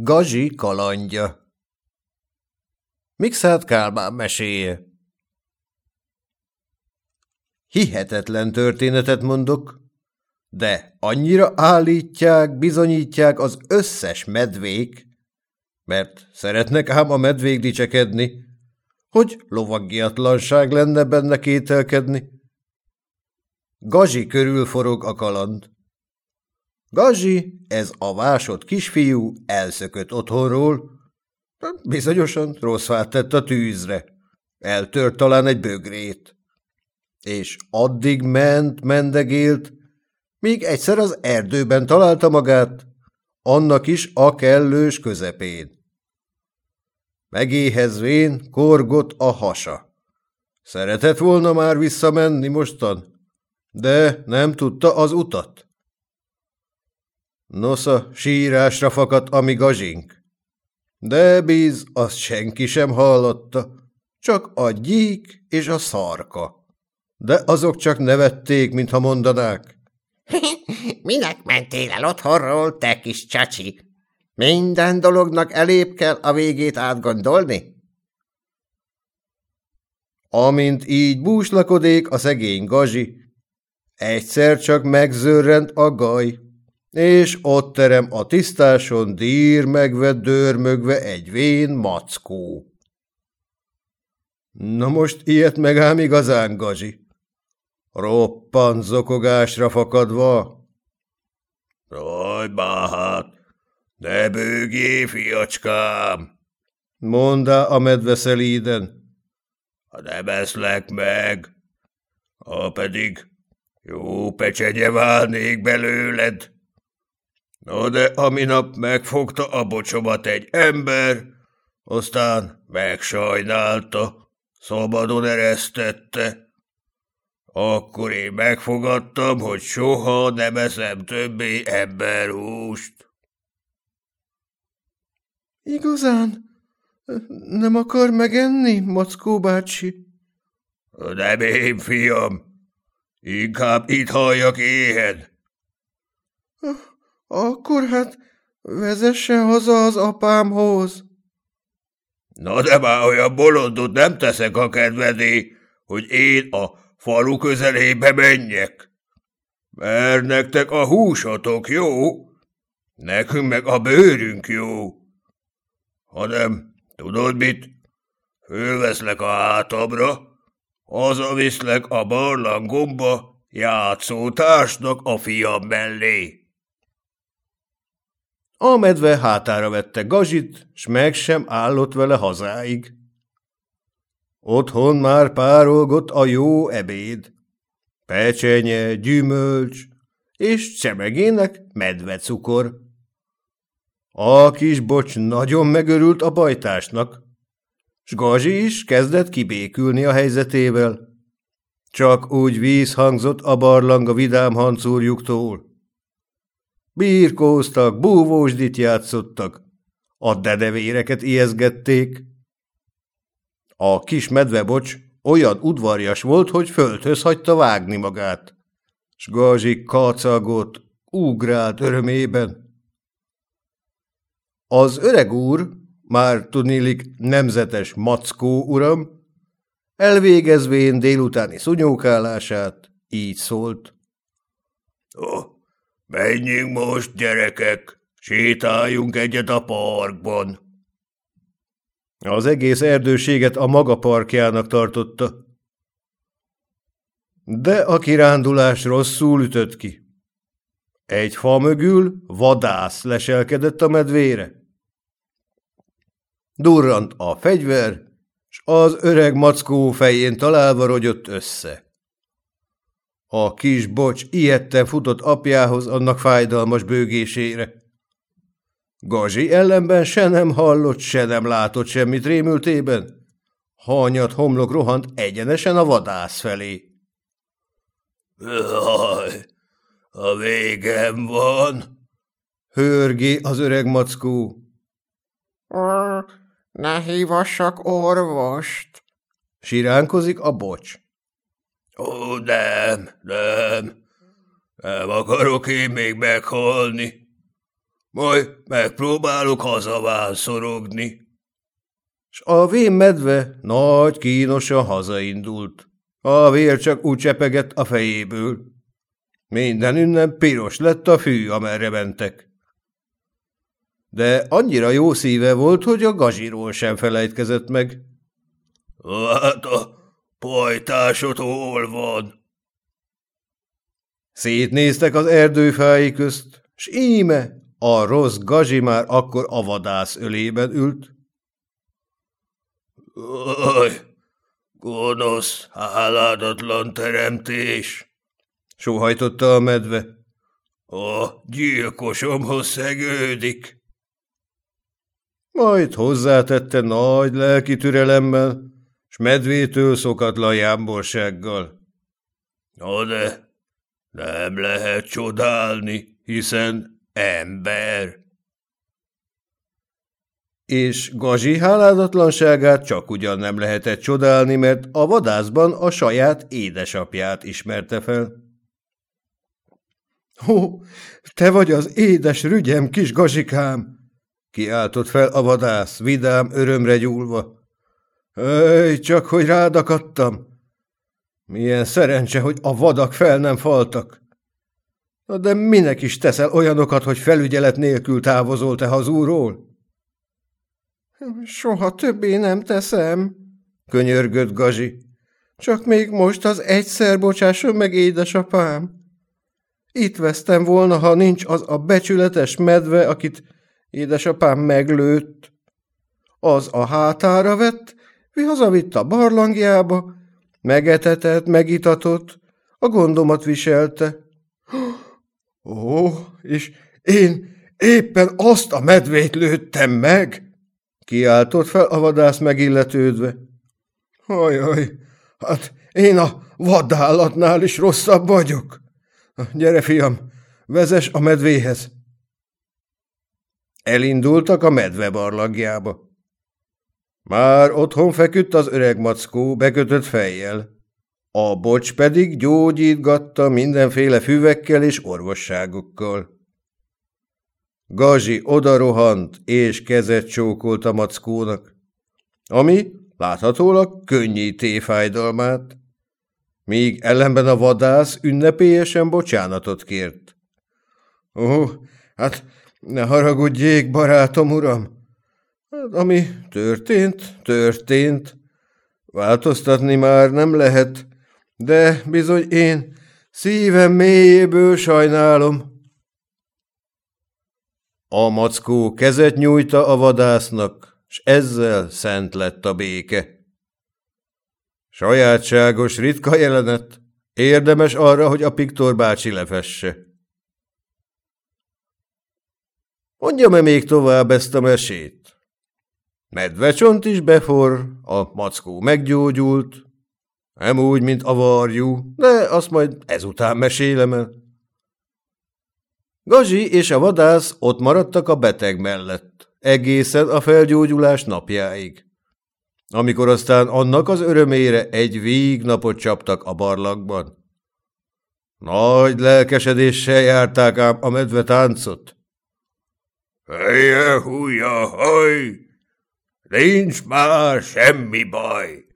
Gazsi kalandja Mixát Kálmán meséje Hihetetlen történetet mondok, de annyira állítják, bizonyítják az összes medvék, mert szeretnek ám a medvék dicsekedni, hogy lovaggiatlanság lenne benne kételkedni. Gazsi körül forog a kaland. Gazsi, ez a vásott kisfiú elszökött otthonról, bizonyosan rossz fát tett a tűzre, eltört talán egy bögrét. És addig ment, mendegélt, míg egyszer az erdőben találta magát, annak is a kellős közepén. Megéhezvén korgott a hasa. Szeretett volna már visszamenni mostan, de nem tudta az utat. Nosza sírásra fakadt a mi gazsink. De bíz, azt senki sem hallotta, csak a gyík és a szarka. De azok csak nevették, mintha mondanák. Minek mentél el otthonról, te kis csacsi? Minden dolognak elébb kell a végét átgondolni? Amint így búslakodik a szegény gazsi, egyszer csak megzörrent a gaj, és ott terem a tisztáson dír megvett dörmögve egy vén mackó. Na most ilyet megáll igazán gazsi. Roppant zokogásra fakadva. Jaj, báhát, ne bőgjé, fiacskám! Mondá a medve szelíden. Ha nem eszlek meg, ha pedig jó pecsenye válnék belőled. No de aminap megfogta a bocsomat egy ember, aztán megsajnálta, szabadon eresztette. Akkor én megfogadtam, hogy soha nem eszem többé emberhúst. Igazán? Nem akar megenni, Mackó bácsi? Nem én, fiam. Inkább itt halljak éhen. Akkor hát vezessen haza az apámhoz. Na de már olyan bolondot nem teszek a kedvedé, hogy én a falu közelébe menjek. Mert nektek a húsotok jó, nekünk meg a bőrünk jó. Hanem, tudod mit? Fölveszlek a hátamra, hazaviszlek a barlangomba, játszótársnak a fiam mellé. A medve hátára vette gazsit, s meg sem állott vele hazáig. Otthon már párolgott a jó ebéd. Pecsenye, gyümölcs, és csemegének medvecukor. A kis bocs nagyon megörült a bajtásnak, s Gazsi is kezdett kibékülni a helyzetével. Csak úgy víz hangzott a barlang a vidám hancúrjuktól. Birkóztak, búvósdit játszottak, a dedevéreket ijeszgették. A kis medvebocs olyan udvarjas volt, hogy földhöz hagyta vágni magát, s Gazsi kacagott, ugrált örömében. Az öreg úr, már tudnélik nemzetes mackó uram, elvégezvén délutáni szunyókálását, így szólt. Oh, Menjünk most, gyerekek, sétáljunk egyet a parkban. Az egész erdőséget a maga parkjának tartotta. De a kirándulás rosszul ütött ki. Egy fa mögül vadász leselkedett a medvére. Durrant a fegyver, s az öreg mackó fején találva rogyott össze. A kis bocs ilyetten futott apjához annak fájdalmas bőgésére. Gazsi ellenben se nem hallott, se nem látott semmit rémültében. Hanyat homlok rohant egyenesen a vadász felé. Jaj, a végem van, hörgé az öreg mackó. Ne hívassak orvost, siránkozik a bocs. Ó, nem, nem, nem akarok én még meghalni. majd megpróbálok hazavánszorogni. S a vén medve nagy kínosan hazaindult. A vér csak úgy csepegett a fejéből. Minden ünnen piros lett a fű, amerre mentek. De annyira jó szíve volt, hogy a gazsiról sem felejtkezett meg. Hát a pajtásod hol van? Szétnéztek az erdőfái közt, s íme a rossz gazsi már akkor a vadász ölében ült. Aj, gonosz, háládatlan teremtés! Sóhajtotta a medve. A gyilkosomhoz szegődik. Majd hozzátette nagy lelki türelemmel, medvétől szokatlan jámborsággal. Na de nem lehet csodálni, hiszen ember. És Gazsi háládatlanságát csak ugyan nem lehetett csodálni, mert a vadászban a saját édesapját ismerte fel. – Ó, te vagy az édes rügyem, kis Gazsikám! – kiáltott fel a vadász, vidám örömre gyúlva. – Öj, csak hogy rád akadtam! Milyen szerencse, hogy a vadak fel nem faltak! De minek is teszel olyanokat, hogy felügyelet nélkül távozol te hazúról? Soha többé nem teszem, könyörgött Gazi. Csak még most az egyszer bocsásson meg, édesapám. Itt vesztem volna, ha nincs az a becsületes medve, akit édesapám meglőtt. Az a hátára vett, hazavitt a barlangjába, megetetett, megitatott, a gondomat viselte. Ó, és én éppen azt a medvét lőttem meg! Kiáltott fel a vadász megilletődve. Ajaj, hát én a vadállatnál is rosszabb vagyok. Gyere, fiam, vezes a medvéhez. Elindultak a medve barlagjába. Már otthon feküdt az öreg mackó bekötött fejjel. A bocs pedig gyógyítgatta mindenféle füvekkel és orvosságokkal. Gazsi odarohant és kezet csókolt a mackónak, ami láthatólag könnyíté fájdalmát, míg ellenben a vadász ünnepélyesen bocsánatot kért. Ó, hát ne haragudjék, barátom, uram! Hát, ami történt, történt. Változtatni már nem lehet, de bizony én szívem mélyéből sajnálom. A mackó kezet nyújta a vadásznak, s ezzel szent lett a béke. Sajátságos, ritka jelenet, érdemes arra, hogy a Piktor bácsi lefesse. Mondjam-e még tovább ezt a mesét? Medvecsont is befor, a mackó meggyógyult, nem úgy, mint a varjú, de azt majd ezután mesélem el. Gazsi és a vadász ott maradtak a beteg mellett, egészen a felgyógyulás napjáig. Amikor aztán annak az örömére egy vígnapot csaptak a barlangban. Nagy lelkesedéssel járták ám a medve táncot. Helye húja, haj! Nincs már semmi baj!